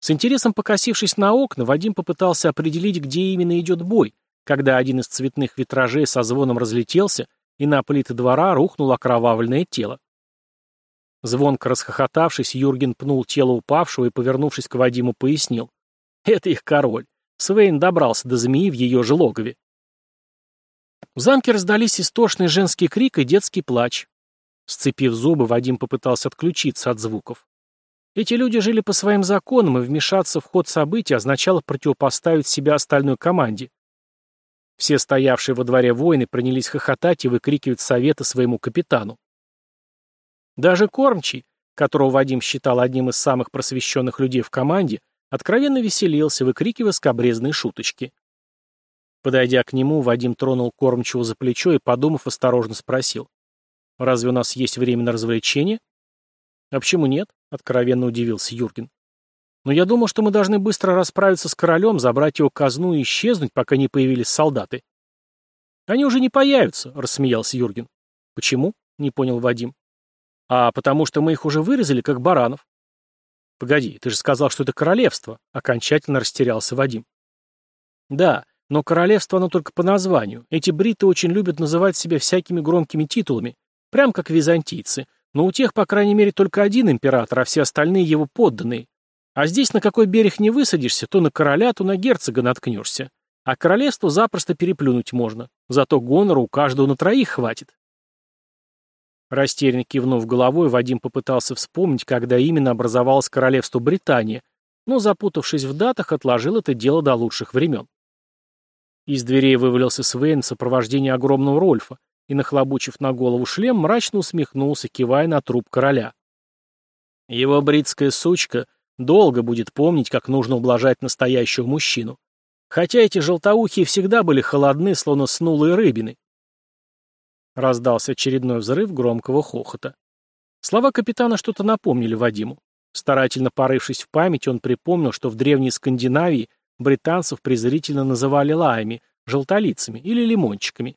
С интересом покосившись на окна, Вадим попытался определить, где именно идет бой, когда один из цветных витражей со звоном разлетелся, и на плиты двора рухнуло окровавленное тело. Звонко расхохотавшись, Юрген пнул тело упавшего и, повернувшись к Вадиму, пояснил. «Это их король. Свейн добрался до змеи в ее же логове». В замке раздались истошный женский крик и детский плач. Сцепив зубы, Вадим попытался отключиться от звуков. Эти люди жили по своим законам, и вмешаться в ход событий означало противопоставить себя остальной команде. Все стоявшие во дворе воины принялись хохотать и выкрикивать советы своему капитану. Даже кормчий, которого Вадим считал одним из самых просвещенных людей в команде, откровенно веселился, выкрикивая скобрезные шуточки. Подойдя к нему, Вадим тронул кормчего за плечо и, подумав, осторожно спросил. «Разве у нас есть время на развлечение?» «А почему нет?» — откровенно удивился Юрген. «Но я думал, что мы должны быстро расправиться с королем, забрать его казну и исчезнуть, пока не появились солдаты». «Они уже не появятся», — рассмеялся Юрген. «Почему?» — не понял Вадим. «А потому что мы их уже вырезали, как баранов». «Погоди, ты же сказал, что это королевство», — окончательно растерялся Вадим. «Да, но королевство оно только по названию. Эти бриты очень любят называть себя всякими громкими титулами, прям как византийцы. Но у тех, по крайней мере, только один император, а все остальные его подданные. А здесь на какой берег не высадишься, то на короля, то на герцога наткнешься. А королевство запросто переплюнуть можно. Зато гонора у каждого на троих хватит. Растерянно кивнув головой, Вадим попытался вспомнить, когда именно образовалось королевство Британия, но, запутавшись в датах, отложил это дело до лучших времен. Из дверей вывалился Свейн в сопровождении огромного Рольфа и, нахлобучив на голову шлем, мрачно усмехнулся, кивая на труп короля. Его бритская сучка долго будет помнить, как нужно ублажать настоящего мужчину. Хотя эти желтоухие всегда были холодны, словно снулые рыбины. Раздался очередной взрыв громкого хохота. Слова капитана что-то напомнили Вадиму. Старательно порывшись в памяти, он припомнил, что в древней Скандинавии британцев презрительно называли лаями, желтолицами или лимончиками.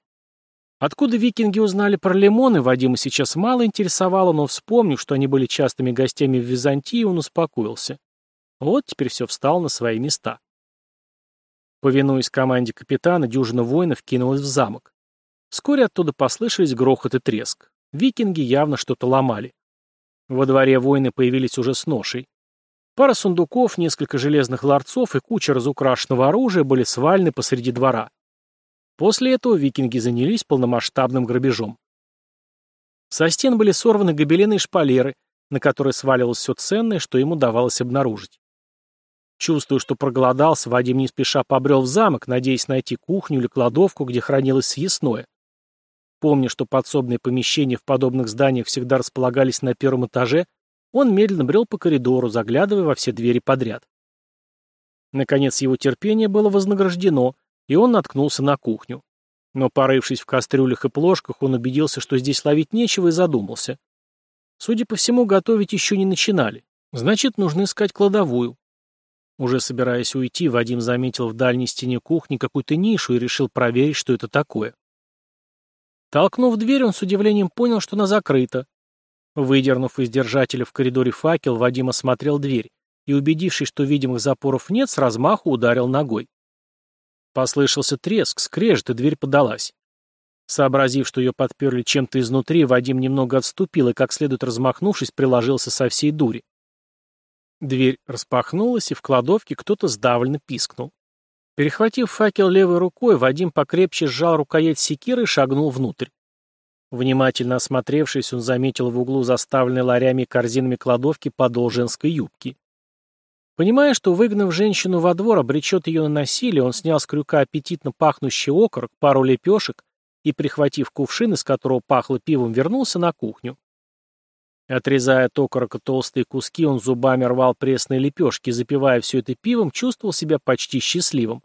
Откуда викинги узнали про лимоны, Вадима сейчас мало интересовало, но вспомнив, что они были частыми гостями в Византии, он успокоился. Вот теперь все встало на свои места. Повинуясь команде капитана, дюжина воинов кинулась в замок. Вскоре оттуда послышались грохот и треск. Викинги явно что-то ломали. Во дворе воины появились уже с ношей. Пара сундуков, несколько железных ларцов и куча разукрашенного оружия были свалены посреди двора. После этого викинги занялись полномасштабным грабежом. Со стен были сорваны гобелены и шпалеры, на которые сваливалось все ценное, что ему давалось обнаружить. Чувствуя, что проголодался, Вадим не спеша побрел в замок, надеясь найти кухню или кладовку, где хранилось съестное. Помня, что подсобные помещения в подобных зданиях всегда располагались на первом этаже, он медленно брел по коридору, заглядывая во все двери подряд. Наконец его терпение было вознаграждено, и он наткнулся на кухню. Но, порывшись в кастрюлях и плошках, он убедился, что здесь ловить нечего, и задумался. Судя по всему, готовить еще не начинали. Значит, нужно искать кладовую. Уже собираясь уйти, Вадим заметил в дальней стене кухни какую-то нишу и решил проверить, что это такое. Толкнув дверь, он с удивлением понял, что она закрыта. Выдернув из держателя в коридоре факел, Вадим осмотрел дверь и, убедившись, что видимых запоров нет, с размаху ударил ногой. Послышался треск, скрежет, и дверь подалась. Сообразив, что ее подперли чем-то изнутри, Вадим немного отступил и, как следует размахнувшись, приложился со всей дури. Дверь распахнулась, и в кладовке кто-то сдавленно пискнул. Перехватив факел левой рукой, Вадим покрепче сжал рукоять секиры и шагнул внутрь. Внимательно осмотревшись, он заметил в углу заставленной ларями и корзинами кладовки подол женской юбки. Понимая, что, выгнав женщину во двор, обречет ее на насилие, он снял с крюка аппетитно пахнущий окорок, пару лепешек и, прихватив кувшин, из которого пахло пивом, вернулся на кухню. Отрезая от окорока толстые куски, он зубами рвал пресные лепешки, запивая все это пивом, чувствовал себя почти счастливым.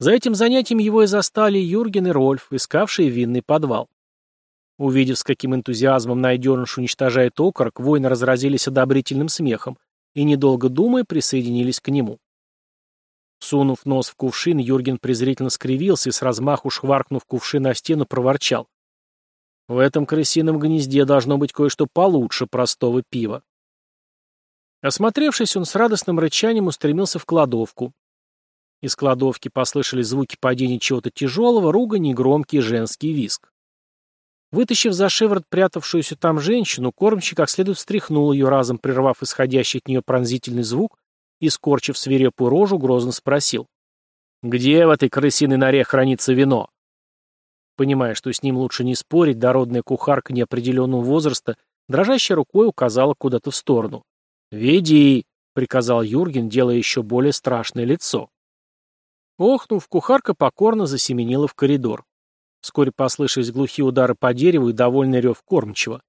За этим занятием его и застали Юрген и Рольф, искавшие винный подвал. Увидев, с каким энтузиазмом найденыш уничтожает окорок, воины разразились одобрительным смехом и, недолго думая, присоединились к нему. Сунув нос в кувшин, Юрген презрительно скривился и с размаху шваркнув кувшин на стену, проворчал. «В этом крысином гнезде должно быть кое-что получше простого пива». Осмотревшись, он с радостным рычанием устремился в кладовку. Из кладовки послышались звуки падения чего-то тяжелого, ругань и громкий женский виск. Вытащив за шиворот прятавшуюся там женщину, кормчий как следует встряхнул ее, разом прервав исходящий от нее пронзительный звук и, скорчив свирепую рожу, грозно спросил. «Где в этой крысиной норе хранится вино?» Понимая, что с ним лучше не спорить, дородная кухарка неопределенного возраста дрожащей рукой указала куда-то в сторону. «Веди!» — приказал Юрген, делая еще более страшное лицо. Охнув, кухарка покорно засеменила в коридор. Вскоре послышались глухие удары по дереву и довольный рев кормчего.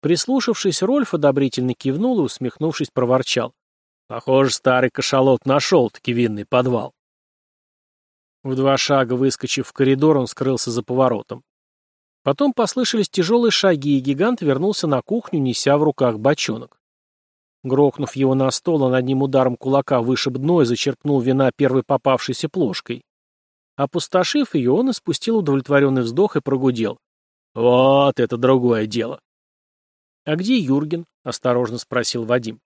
Прислушавшись, Рольф одобрительно кивнул и, усмехнувшись, проворчал. Похоже, старый кашалот нашел-таки винный подвал. В два шага выскочив в коридор, он скрылся за поворотом. Потом послышались тяжелые шаги, и гигант вернулся на кухню, неся в руках бочонок. Грохнув его на стол, он одним ударом кулака вышиб дно и зачерпнул вина первой попавшейся плошкой. Опустошив ее, он испустил удовлетворенный вздох и прогудел. «Вот это другое дело!» «А где Юрген?» — осторожно спросил Вадим.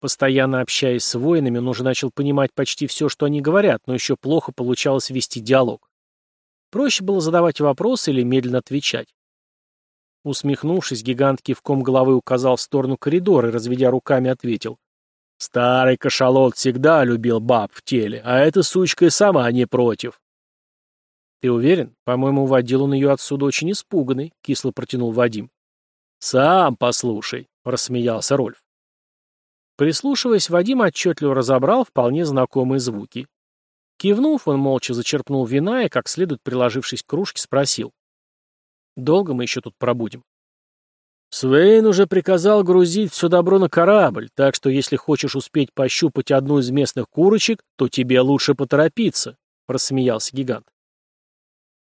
Постоянно общаясь с воинами, он уже начал понимать почти все, что они говорят, но еще плохо получалось вести диалог. Проще было задавать вопросы или медленно отвечать. Усмехнувшись, гигант кивком головы указал в сторону коридора и, разведя руками, ответил. «Старый кашалот всегда любил баб в теле, а эта сучка и сама не против». «Ты уверен? По-моему, водил он ее отсюда очень испуганный», — кисло протянул Вадим. «Сам послушай», — рассмеялся Рольф. Прислушиваясь, Вадим отчетливо разобрал вполне знакомые звуки. Кивнув, он молча зачерпнул вина и, как следует приложившись к кружке, спросил. «Долго мы еще тут пробудем?» «Свейн уже приказал грузить все добро на корабль, так что если хочешь успеть пощупать одну из местных курочек, то тебе лучше поторопиться», — рассмеялся гигант.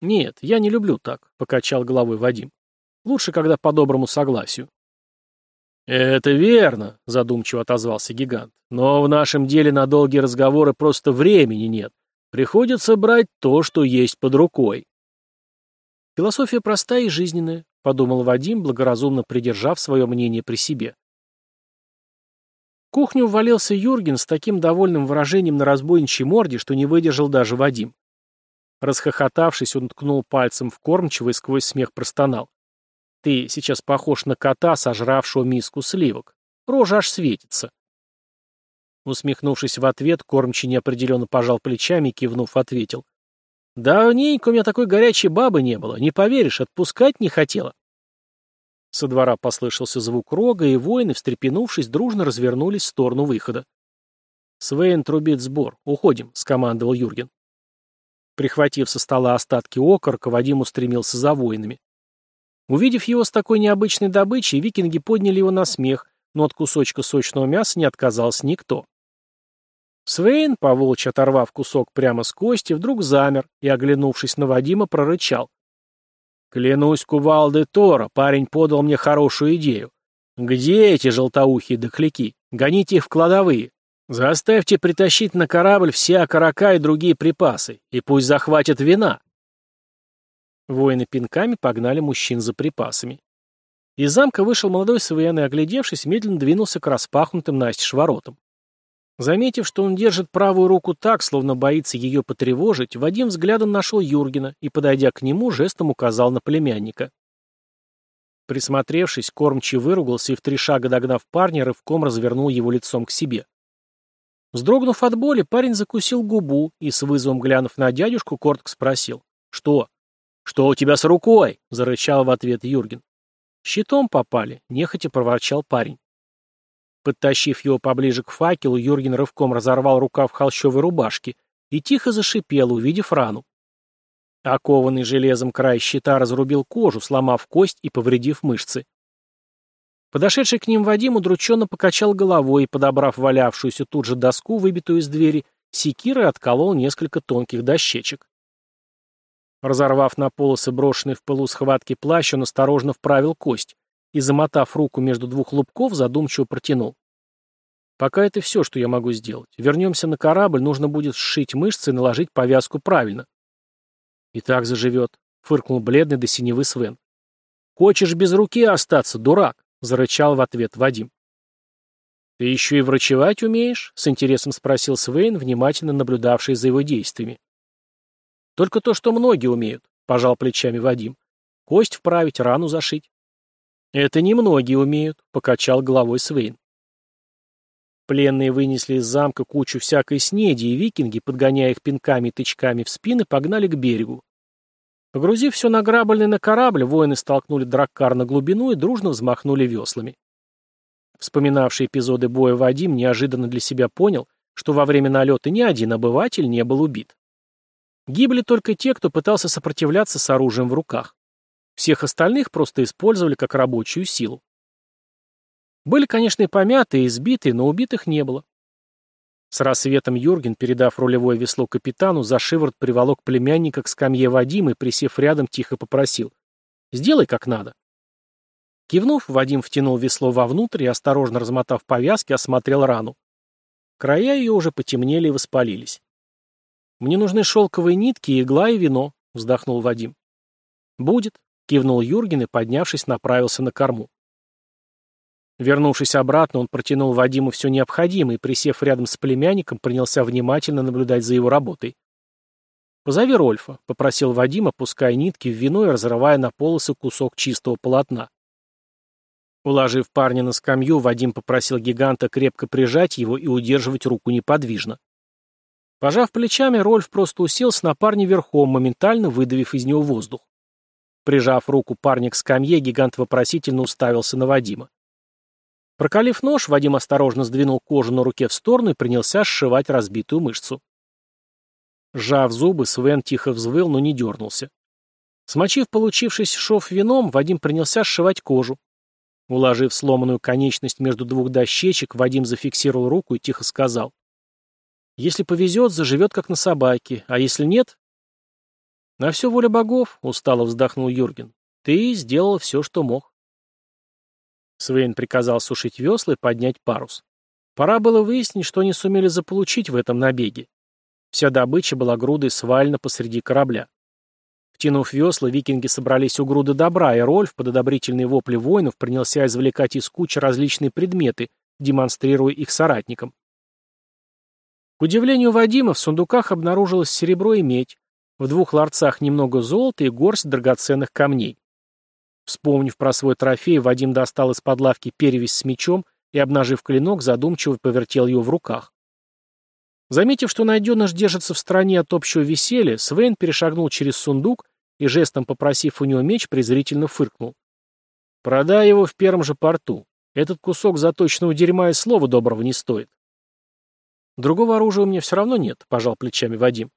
«Нет, я не люблю так», — покачал головой Вадим. «Лучше, когда по доброму согласию». «Это верно», — задумчиво отозвался гигант. «Но в нашем деле на долгие разговоры просто времени нет. Приходится брать то, что есть под рукой». «Философия простая и жизненная», — подумал Вадим, благоразумно придержав свое мнение при себе. В кухню ввалился Юрген с таким довольным выражением на разбойничьей морде, что не выдержал даже Вадим. Расхохотавшись, он ткнул пальцем в кормчиво и сквозь смех простонал. Ты сейчас похож на кота, сожравшего миску сливок. Рожа аж светится. Усмехнувшись в ответ, кормчий неопределенно пожал плечами и, кивнув, ответил. «Давненько у меня такой горячей бабы не было. Не поверишь, отпускать не хотела». Со двора послышался звук рога, и воины, встрепенувшись, дружно развернулись в сторону выхода. «Свейн трубит сбор. Уходим», — скомандовал Юрген. Прихватив со стола остатки окорока, Вадим устремился за воинами. Увидев его с такой необычной добычей, викинги подняли его на смех, но от кусочка сочного мяса не отказался никто. Свейн, поволчь оторвав кусок прямо с кости, вдруг замер и, оглянувшись на Вадима, прорычал. «Клянусь кувалды Тора, парень подал мне хорошую идею. Где эти желтоухие дохляки? Гоните их в кладовые. Заставьте притащить на корабль все окорока и другие припасы, и пусть захватят вина. Воины пинками погнали мужчин за припасами. Из замка вышел молодой Свен и, оглядевшись, медленно двинулся к распахнутым настежь воротам. Заметив, что он держит правую руку так, словно боится ее потревожить, Вадим взглядом нашел Юргена и, подойдя к нему, жестом указал на племянника. Присмотревшись, кормчий выругался и в три шага догнав парня, рывком развернул его лицом к себе. Вздрогнув от боли, парень закусил губу и, с вызовом глянув на дядюшку, коротко спросил. «Что?» «Что у тебя с рукой?» — зарычал в ответ Юрген. «Щитом попали», — нехотя проворчал парень. Подтащив его поближе к факелу, Юрген рывком разорвал рукав холщовой рубашки и тихо зашипел, увидев рану. Окованный железом край щита разрубил кожу, сломав кость и повредив мышцы. Подошедший к ним Вадим удрученно покачал головой и, подобрав валявшуюся тут же доску, выбитую из двери, секирой отколол несколько тонких дощечек. Разорвав на полосы брошенный в пылу схватки плащ, он осторожно вправил кость и, замотав руку между двух лубков, задумчиво протянул. «Пока это все, что я могу сделать. Вернемся на корабль, нужно будет сшить мышцы и наложить повязку правильно». «И так заживет», — фыркнул бледный до синевы Свен. «Хочешь без руки остаться, дурак?» — зарычал в ответ Вадим. «Ты еще и врачевать умеешь?» — с интересом спросил Свейн, внимательно наблюдавший за его действиями. Только то, что многие умеют, пожал плечами Вадим. Кость вправить, рану зашить. Это не многие умеют, покачал головой Свейн. Пленные вынесли из замка кучу всякой снеди, и викинги, подгоняя их пинками и тычками в спины, погнали к берегу. Погрузив все награбленное на корабль, воины столкнули драккар на глубину и дружно взмахнули веслами. Вспоминавший эпизоды боя Вадим неожиданно для себя понял, что во время налета ни один обыватель не был убит. Гибли только те, кто пытался сопротивляться с оружием в руках. Всех остальных просто использовали как рабочую силу. Были, конечно, и помятые, и избитые, но убитых не было. С рассветом Юрген, передав рулевое весло капитану, за шиворот приволок племянника к скамье Вадима и, присев рядом, тихо попросил. «Сделай как надо». Кивнув, Вадим втянул весло вовнутрь и, осторожно размотав повязки, осмотрел рану. Края ее уже потемнели и воспалились. «Мне нужны шелковые нитки, игла и вино», — вздохнул Вадим. «Будет», — кивнул Юрген и, поднявшись, направился на корму. Вернувшись обратно, он протянул Вадиму все необходимое и, присев рядом с племянником, принялся внимательно наблюдать за его работой. «Позови Рольфа», — попросил Вадим, опуская нитки в вино и разрывая на полосы кусок чистого полотна. Уложив парня на скамью, Вадим попросил гиганта крепко прижать его и удерживать руку неподвижно. Пожав плечами, Рольф просто уселся на парня верхом, моментально выдавив из него воздух. Прижав руку парня к скамье, гигант вопросительно уставился на Вадима. Прокалив нож, Вадим осторожно сдвинул кожу на руке в сторону и принялся сшивать разбитую мышцу. Сжав зубы, Свен тихо взвыл, но не дернулся. Смочив получившийся шов вином, Вадим принялся сшивать кожу. Уложив сломанную конечность между двух дощечек, Вадим зафиксировал руку и тихо сказал. «Если повезет, заживет как на собаке, а если нет...» «На все воля богов», — устало вздохнул Юрген. «Ты сделал все, что мог». Свейн приказал сушить весла и поднять парус. Пора было выяснить, что они сумели заполучить в этом набеге. Вся добыча была грудой свалена посреди корабля. Втянув весла, викинги собрались у груды добра, и Рольф, под одобрительные вопли воинов, принялся извлекать из кучи различные предметы, демонстрируя их соратникам. К удивлению Вадима, в сундуках обнаружилось серебро и медь, в двух ларцах немного золота и горсть драгоценных камней. Вспомнив про свой трофей, Вадим достал из-под лавки перевязь с мечом и, обнажив клинок, задумчиво повертел его в руках. Заметив, что найденыш держится в стороне от общего веселья, Свен перешагнул через сундук и, жестом попросив у него меч, презрительно фыркнул. «Продай его в первом же порту. Этот кусок заточенного дерьма и слова доброго не стоит». «Другого оружия у меня все равно нет», — пожал плечами Вадим.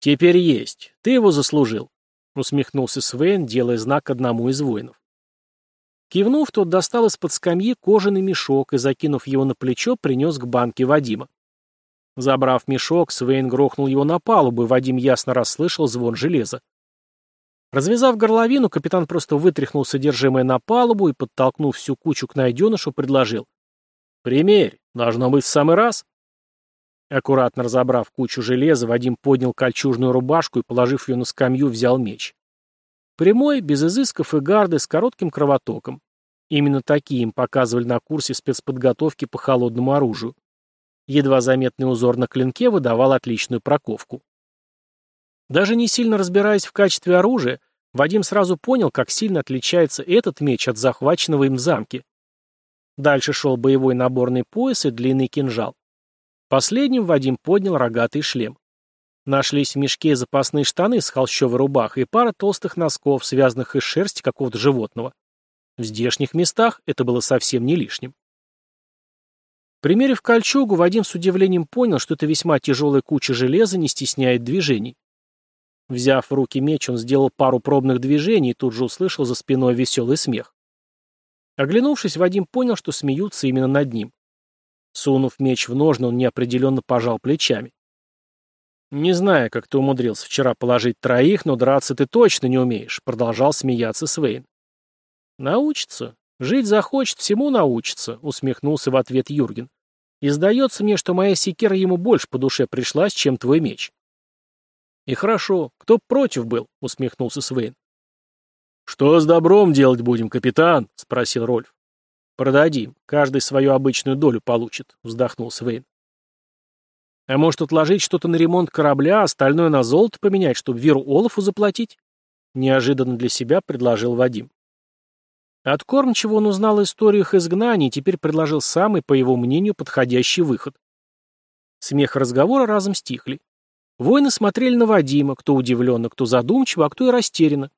«Теперь есть. Ты его заслужил усмехнулся Свен, делая знак одному из воинов. Кивнув, тот достал из-под скамьи кожаный мешок и, закинув его на плечо, принес к банке Вадима. Забрав мешок, Свейн грохнул его на палубу, и Вадим ясно расслышал звон железа. Развязав горловину, капитан просто вытряхнул содержимое на палубу и, подтолкнув всю кучу к найденышу, предложил. «Примерь, должно быть в самый раз». Аккуратно разобрав кучу железа, Вадим поднял кольчужную рубашку и, положив ее на скамью, взял меч. Прямой, без изысков и гарды, с коротким кровотоком. Именно такие им показывали на курсе спецподготовки по холодному оружию. Едва заметный узор на клинке выдавал отличную проковку. Даже не сильно разбираясь в качестве оружия, Вадим сразу понял, как сильно отличается этот меч от захваченного им замки. Дальше шел боевой наборный пояс и длинный кинжал. Последним Вадим поднял рогатый шлем. Нашлись в мешке запасные штаны с холщовой рубахой и пара толстых носков, связанных из шерсти какого-то животного. В здешних местах это было совсем не лишним. Примерив кольчугу, Вадим с удивлением понял, что это весьма тяжелая куча железа не стесняет движений. Взяв в руки меч, он сделал пару пробных движений и тут же услышал за спиной веселый смех. Оглянувшись, Вадим понял, что смеются именно над ним. Сунув меч в ножны, он неопределенно пожал плечами. «Не знаю, как ты умудрился вчера положить троих, но драться ты точно не умеешь», — продолжал смеяться Свейн. «Научится. Жить захочет, всему научится», — усмехнулся в ответ Юрген. «И сдается мне, что моя секера ему больше по душе пришлась, чем твой меч». «И хорошо. Кто против был?» — усмехнулся Свейн. «Что с добром делать будем, капитан?» — спросил Рольф. «Продадим. Каждый свою обычную долю получит», — вздохнул Свейн. «А может, отложить что-то на ремонт корабля, а остальное на золото поменять, чтобы Веру Олафу заплатить?» Неожиданно для себя предложил Вадим. От Кормчего он узнал о историях изгнаний и теперь предложил самый, по его мнению, подходящий выход. Смех и разговоры разом стихли. Воины смотрели на Вадима, кто удивленно, кто задумчиво, а кто и растерянно.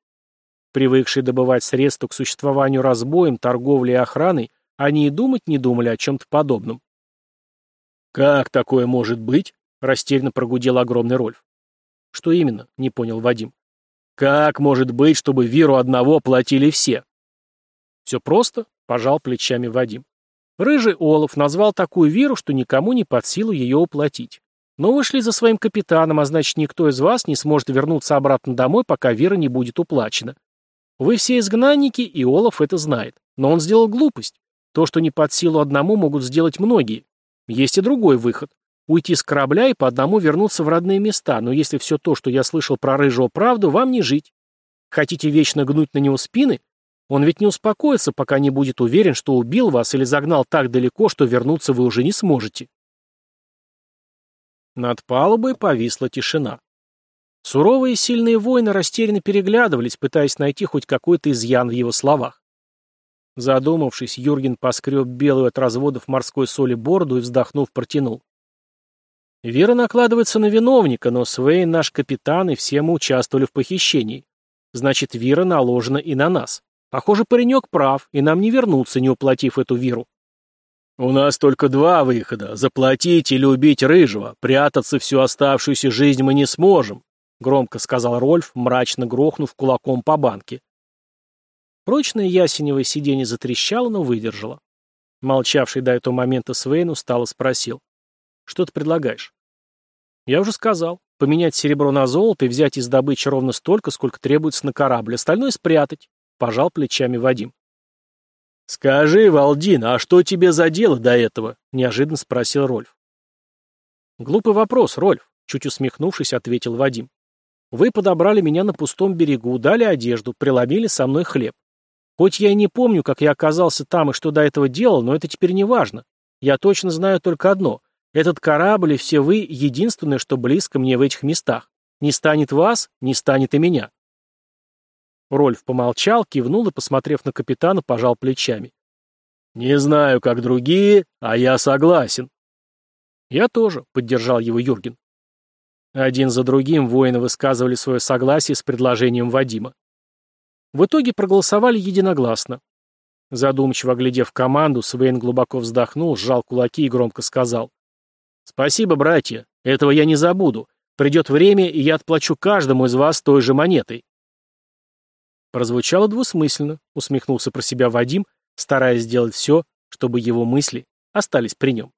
Привыкшие добывать средства к существованию разбоем, торговлей и охраной, они и думать не думали о чем-то подобном. «Как такое может быть?» — растерянно прогудел огромный Рольф. «Что именно?» — не понял Вадим. Как может быть, чтобы виру одного платили все? Все просто, пожал плечами Вадим. Рыжий Олаф назвал такую виру, что никому не под силу ее уплатить. Но вы шли за своим капитаном, а значит, никто из вас не сможет вернуться обратно домой, пока вера не будет уплачена. Вы все изгнанники, и Олаф это знает. Но он сделал глупость. То, что не под силу одному, могут сделать многие. Есть и другой выход. Уйти с корабля и по одному вернуться в родные места, но если все то, что я слышал про Рыжего правду, вам не жить. Хотите вечно гнуть на него спины? Он ведь не успокоится, пока не будет уверен, что убил вас или загнал так далеко, что вернуться вы уже не сможете. Над палубой повисла тишина. Суровые и сильные воины растерянно переглядывались, пытаясь найти хоть какой-то изъян в его словах. Задумавшись, Юрген поскреб белую от разводов морской соли бороду и, вздохнув, протянул. Вера накладывается на виновника, но Свейн наш капитан, и все мы участвовали в похищении. Значит, вера наложена и на нас. Похоже, паренек прав, и нам не вернуться, не уплатив эту виру. «У нас только два выхода — заплатить или убить Рыжего. Прятаться всю оставшуюся жизнь мы не сможем», — громко сказал Рольф, мрачно грохнув кулаком по банке. Прочное ясеневое сиденье затрещало, но выдержало. Молчавший до этого момента Свейн устало спросил. «Что ты предлагаешь?» «Я уже сказал. Поменять серебро на золото и взять из добычи ровно столько, сколько требуется на корабль, остальное спрятать пожал плечами Вадим. «Скажи, Валдин, а что тебе за дело до этого?» — неожиданно спросил Рольф. «Глупый вопрос, Рольф», — чуть усмехнувшись, ответил Вадим. «Вы подобрали меня на пустом берегу, дали одежду, преломили со мной хлеб. Хоть я и не помню, как я оказался там и что до этого делал, но это теперь не важно. Я точно знаю только одно. Этот корабль и все вы — единственное, что близко мне в этих местах. Не станет вас, не станет и меня. Рольф помолчал, кивнул и, посмотрев на капитана, пожал плечами. «Не знаю, как другие, а я согласен». «Я тоже», — поддержал его Юрген. Один за другим воины высказывали свое согласие с предложением Вадима. В итоге проголосовали единогласно. Задумчиво оглядев команду, Свейн глубоко вздохнул, сжал кулаки и громко сказал. «Спасибо, братья. Этого я не забуду. Придет время, и я отплачу каждому из вас той же монетой». Прозвучало двусмысленно, усмехнулся про себя Вадим, стараясь сделать все, чтобы его мысли остались при нем.